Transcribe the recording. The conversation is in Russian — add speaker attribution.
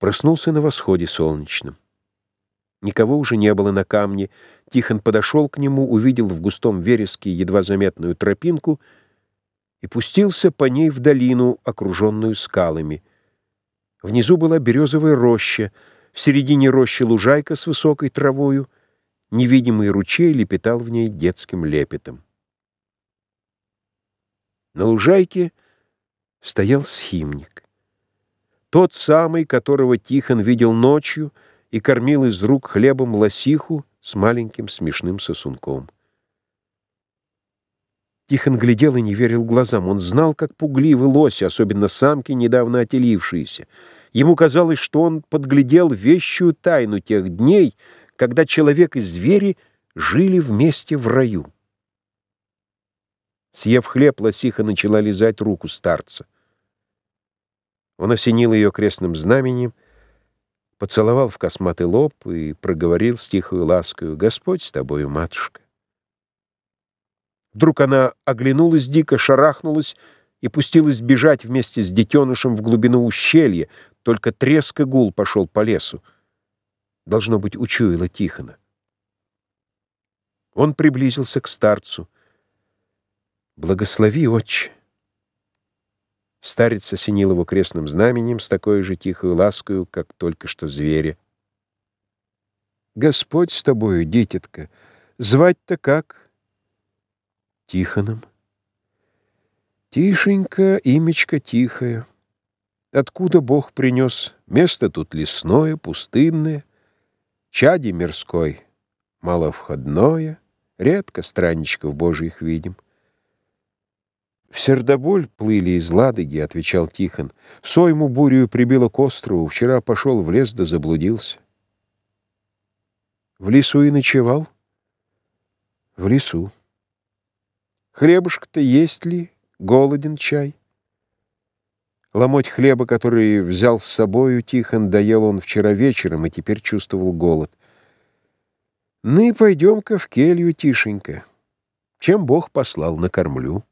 Speaker 1: Проснулся на восходе солнечном. Никого уже не было на камне. Тихон подошел к нему, увидел в густом вереске едва заметную тропинку и пустился по ней в долину, окруженную скалами. Внизу была березовая роща, в середине рощи лужайка с высокой травою, невидимый ручей лепетал в ней детским лепетом. На лужайке стоял схимник. Тот самый, которого Тихон видел ночью и кормил из рук хлебом лосиху с маленьким смешным сосунком. Тихон глядел и не верил глазам. Он знал, как пугливы лоси, особенно самки, недавно отелившиеся. Ему казалось, что он подглядел вещую тайну тех дней, когда человек и звери жили вместе в раю. Съев хлеб, лосиха начала лизать руку старца. Он осенил ее крестным знаменем, поцеловал в косматый лоб и проговорил с тихою ласкою «Господь с тобою, матушка». Вдруг она оглянулась дико, шарахнулась и пустилась бежать вместе с детенышем в глубину ущелья, только треск и гул пошел по лесу. Должно быть, учуяла Тихона. Он приблизился к старцу. «Благослови, отче!» Старец осенил его крестным знаменем с такой же тихой ласкою, как только что зверя. «Господь с тобою, дитятка, звать-то как?» «Тихоном». «Тишенько, имечко тихое. Откуда Бог принес? Место тут лесное, пустынное, чади мирской, маловходное, редко странничков Божьих видим». «В Сердоболь плыли из Ладоги», — отвечал Тихон. «Сойму бурю прибило к острову. Вчера пошел в лес да заблудился». «В лесу и ночевал?» «В лесу». «Хлебушка-то есть ли? Голоден чай?» Ломоть хлеба, который взял с собою, Тихон доел он вчера вечером и теперь чувствовал голод. «Ну и пойдем-ка в келью, Тишенька. Чем Бог послал, накормлю».